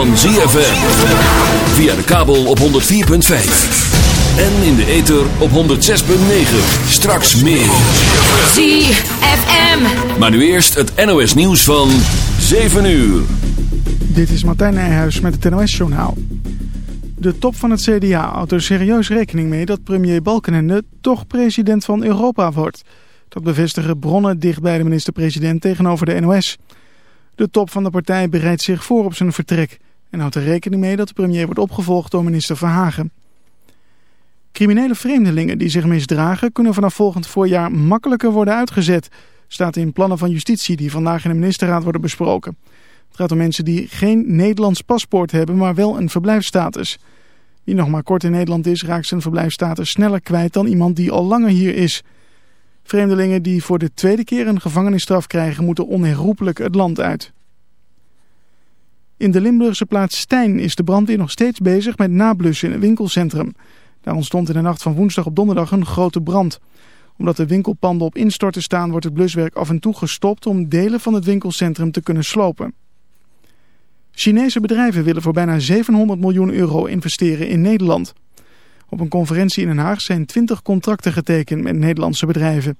Van ZFM. Via de kabel op 104.5. En in de ether op 106.9. Straks meer. ZFM. Maar nu eerst het NOS nieuws van 7 uur. Dit is Martijn Nijhuis met het NOS-journaal. De top van het CDA houdt er serieus rekening mee dat premier Balkenende toch president van Europa wordt. Dat bevestigen bronnen dicht bij de minister-president tegenover de NOS. De top van de partij bereidt zich voor op zijn vertrek en houdt er rekening mee dat de premier wordt opgevolgd door minister Verhagen. Criminele vreemdelingen die zich misdragen kunnen vanaf volgend voorjaar makkelijker worden uitgezet, staat in plannen van justitie die vandaag in de ministerraad worden besproken. Het gaat om mensen die geen Nederlands paspoort hebben, maar wel een verblijfsstatus. Wie nog maar kort in Nederland is, raakt zijn verblijfsstatus sneller kwijt dan iemand die al langer hier is. Vreemdelingen die voor de tweede keer een gevangenisstraf krijgen, moeten onherroepelijk het land uit. In de Limburgse plaats Stijn is de brandweer nog steeds bezig met nablussen in een winkelcentrum. Daar ontstond in de nacht van woensdag op donderdag een grote brand. Omdat de winkelpanden op instorten staan, wordt het bluswerk af en toe gestopt om delen van het winkelcentrum te kunnen slopen. Chinese bedrijven willen voor bijna 700 miljoen euro investeren in Nederland. Op een conferentie in Den Haag zijn 20 contracten getekend met Nederlandse bedrijven.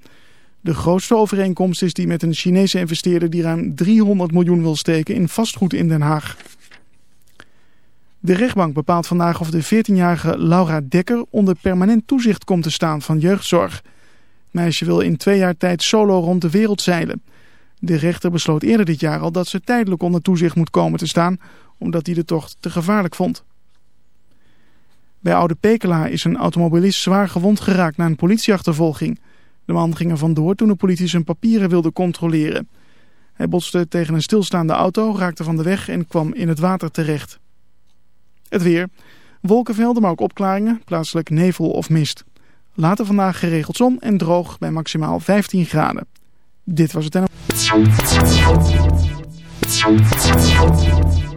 De grootste overeenkomst is die met een Chinese investeerder die ruim 300 miljoen wil steken in vastgoed in Den Haag. De rechtbank bepaalt vandaag of de 14-jarige Laura Dekker onder permanent toezicht komt te staan van jeugdzorg. Meisje wil in twee jaar tijd solo rond de wereld zeilen. De rechter besloot eerder dit jaar al dat ze tijdelijk onder toezicht moet komen te staan, omdat hij de tocht te gevaarlijk vond. Bij Oude Pekela is een automobilist zwaar gewond geraakt na een politieachtervolging. De man ging er vandoor toen de politie zijn papieren wilde controleren. Hij botste tegen een stilstaande auto, raakte van de weg en kwam in het water terecht. Het weer. Wolkenvelden, maar ook opklaringen, plaatselijk nevel of mist. Later vandaag geregeld zon en droog bij maximaal 15 graden. Dit was het en...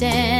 Feel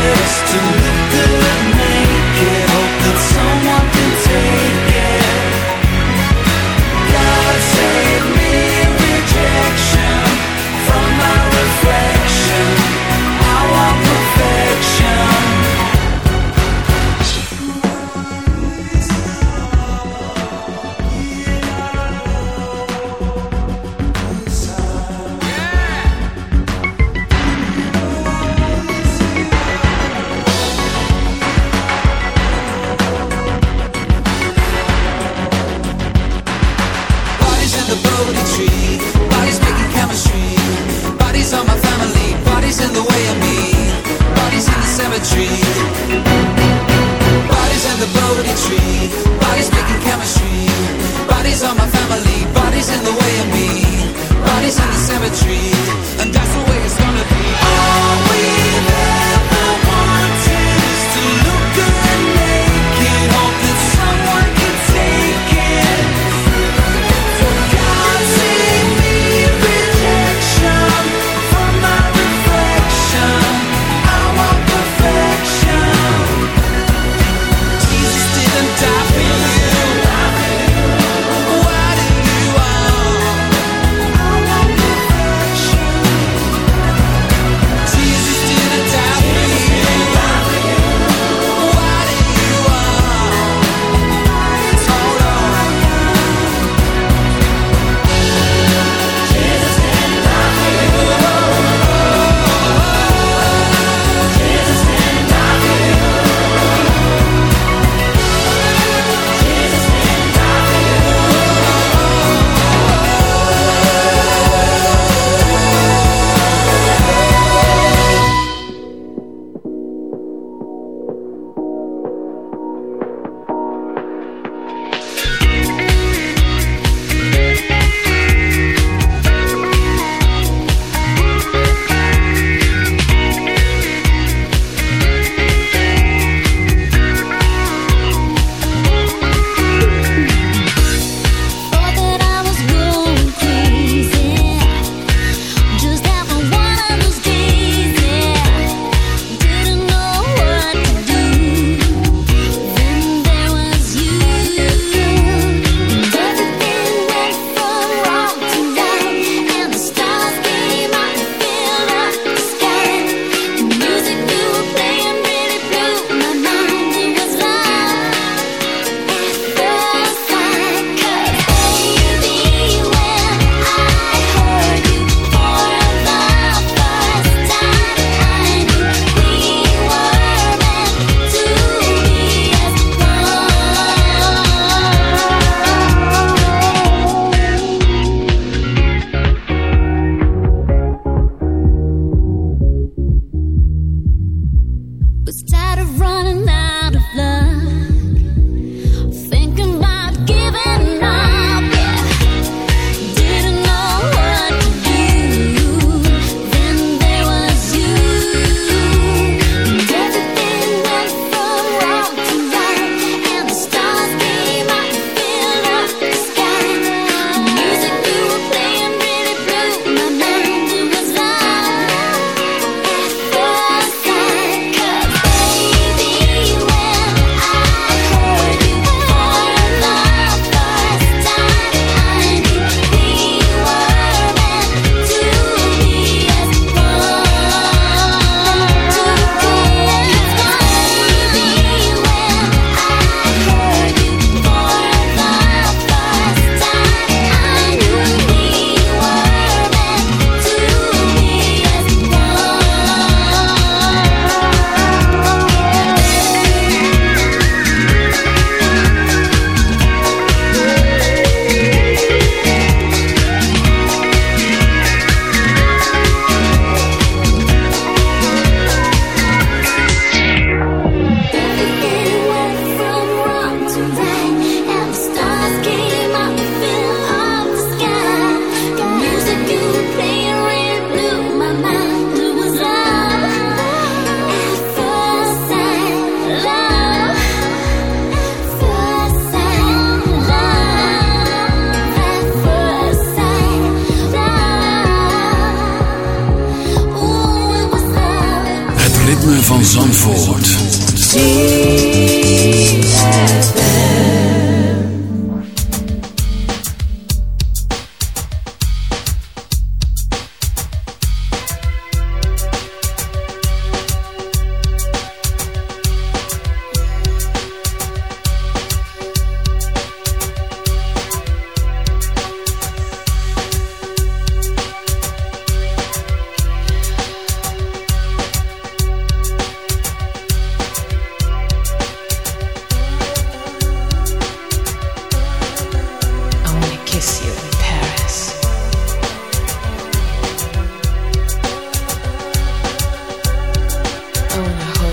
is to look good naked. Hope that someone I wanna hold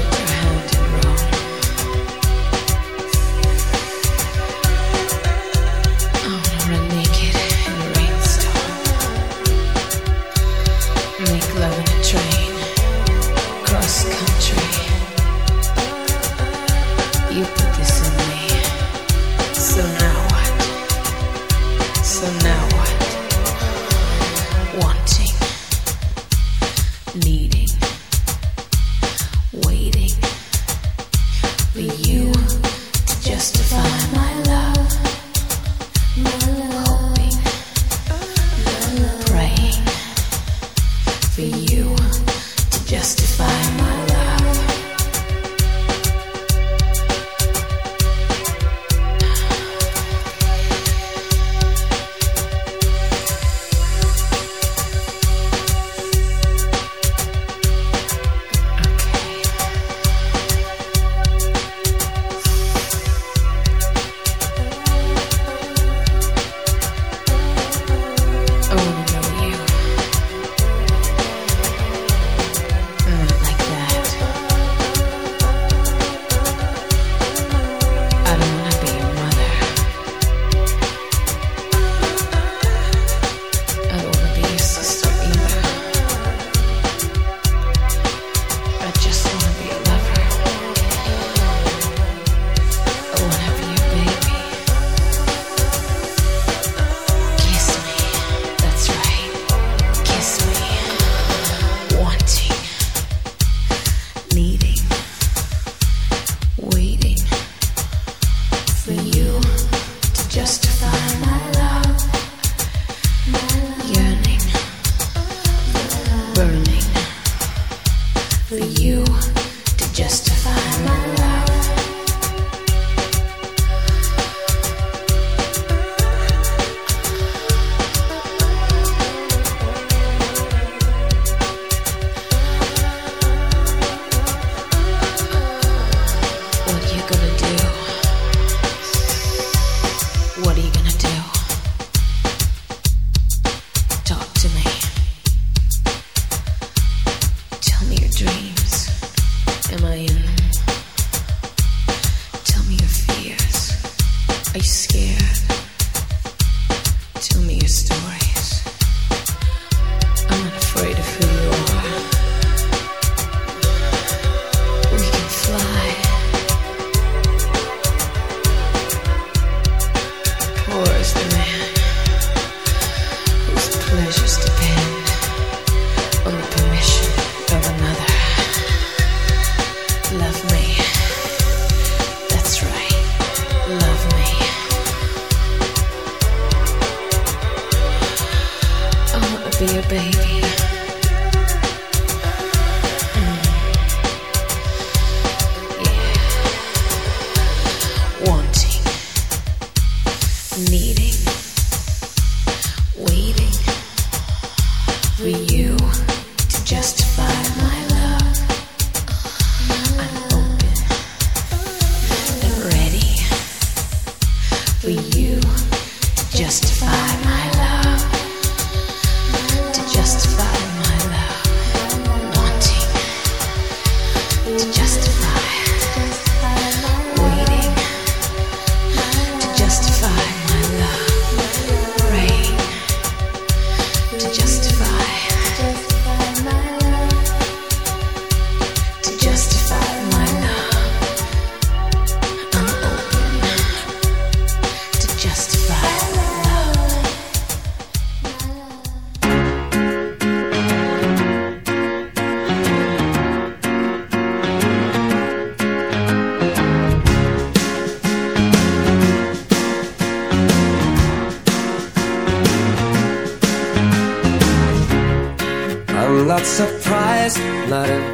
to justify.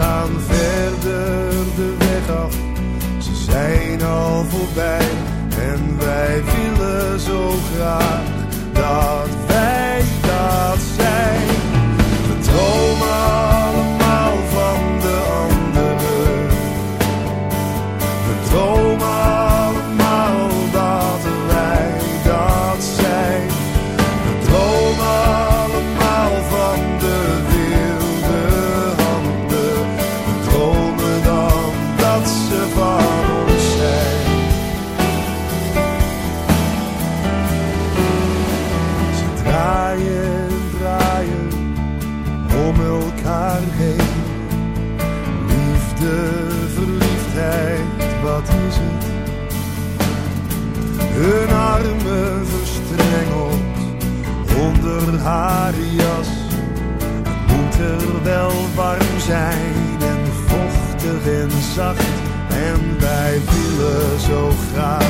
gaan verder de weg af. Ze zijn al voorbij en wij willen zo graag dat en wij willen zo graag.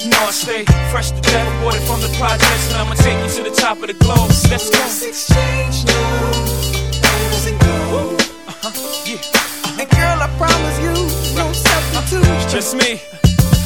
You know I stay fresh to death, water from the projects, and I'ma take you to the top of the globe. Let's go. exchange Uh-huh. Yeah. And girl, I promise you, no substitute. Just me.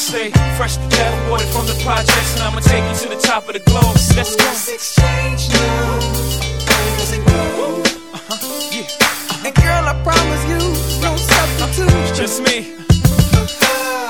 stay fresh to death, water from the projects, and I'ma take you to the top of the globe. Let's go. exchange now. Uh-huh. Yeah. And girl, I promise you, no substitute. Just me.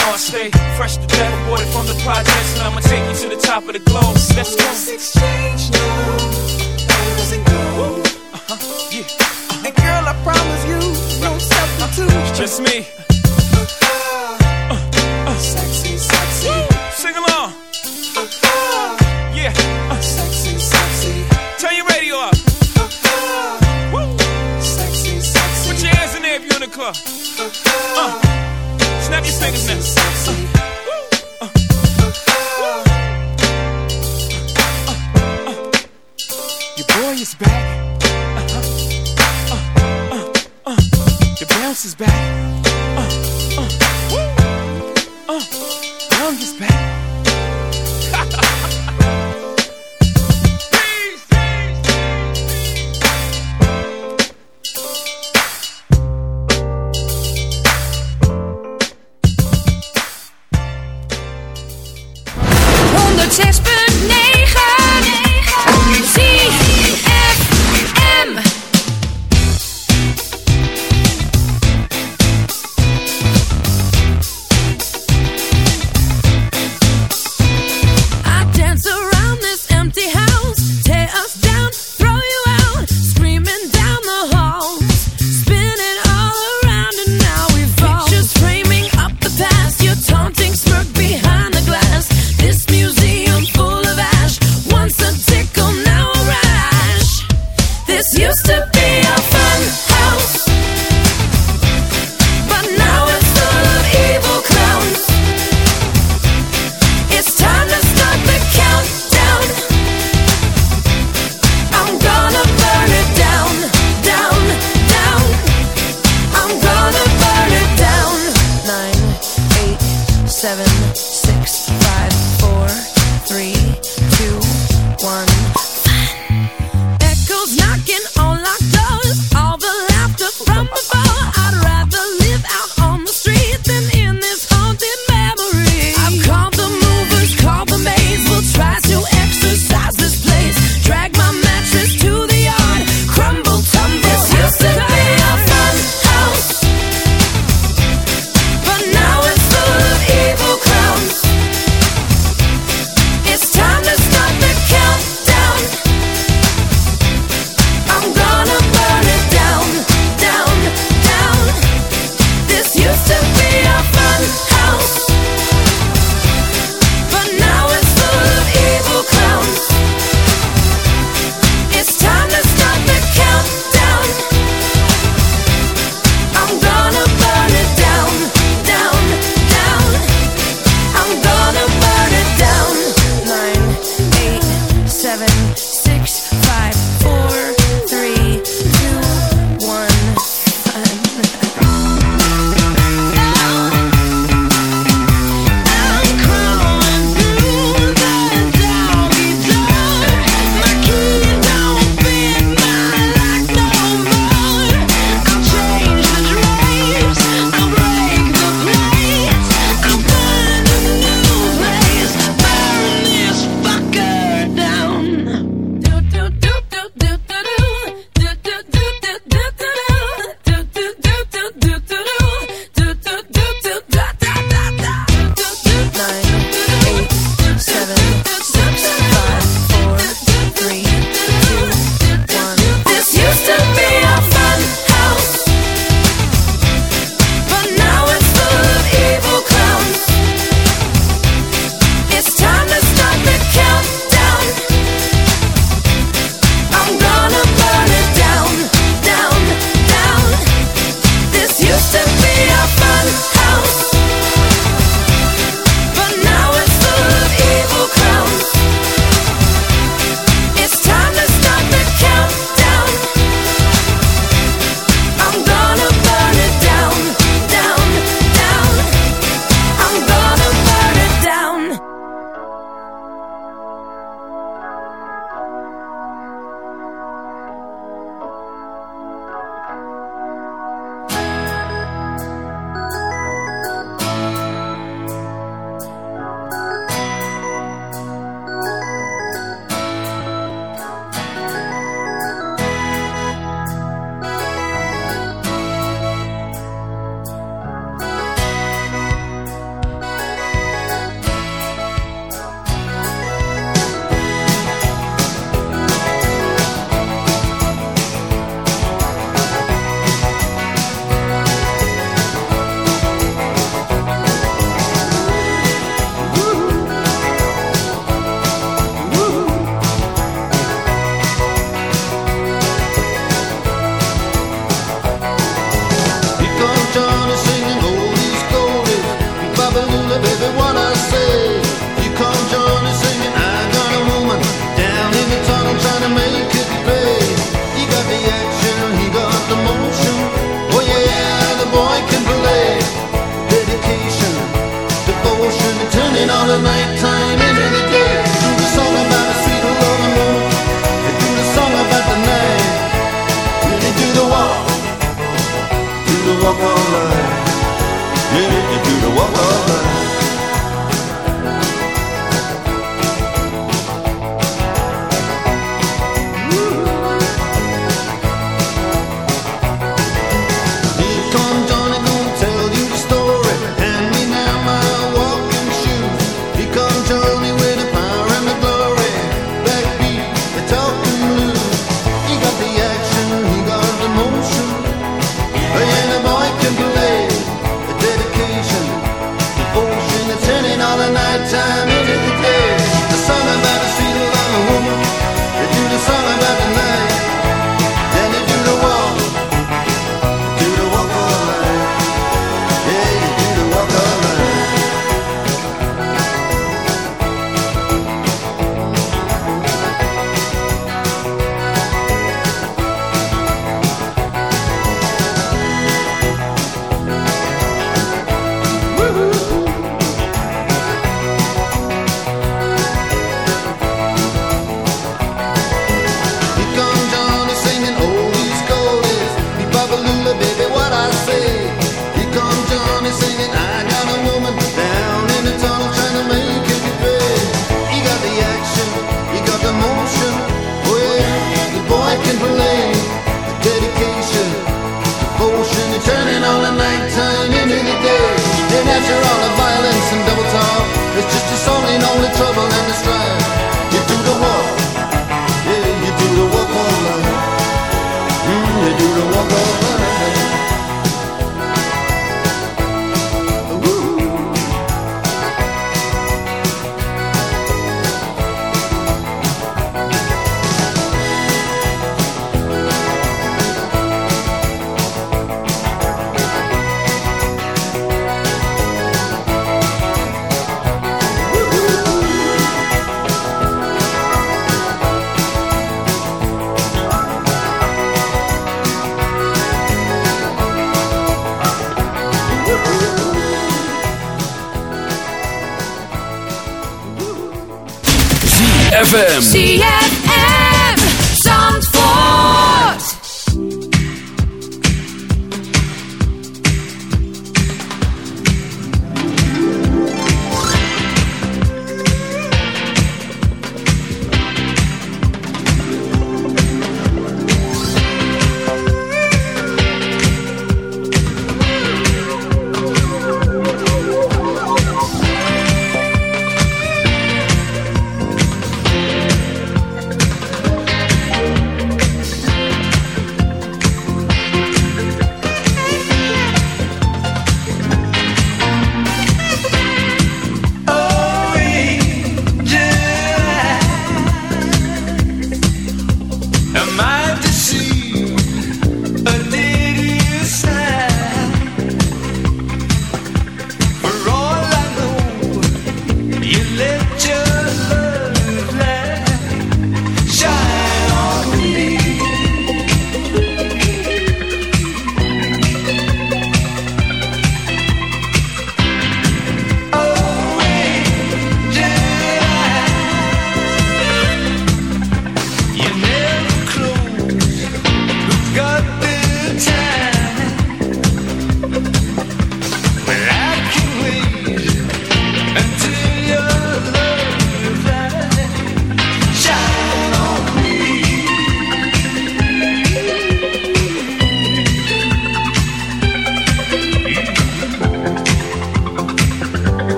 Know I stay fresh to death, water from the projects, and I'ma take you to the top of the globe. Let's go. exchange now. Uh-huh. Yeah. And girl, I promise you, no substitute. Just me. Sexy, sexy. Sing along. Yeah. Uh, Sexy, sexy. turn your radio up. Woo. Sexy, sexy. Put your hands in there if you're in the club. Uh, snap your fingers now. Your boy is back. The bounce is back. Young is back.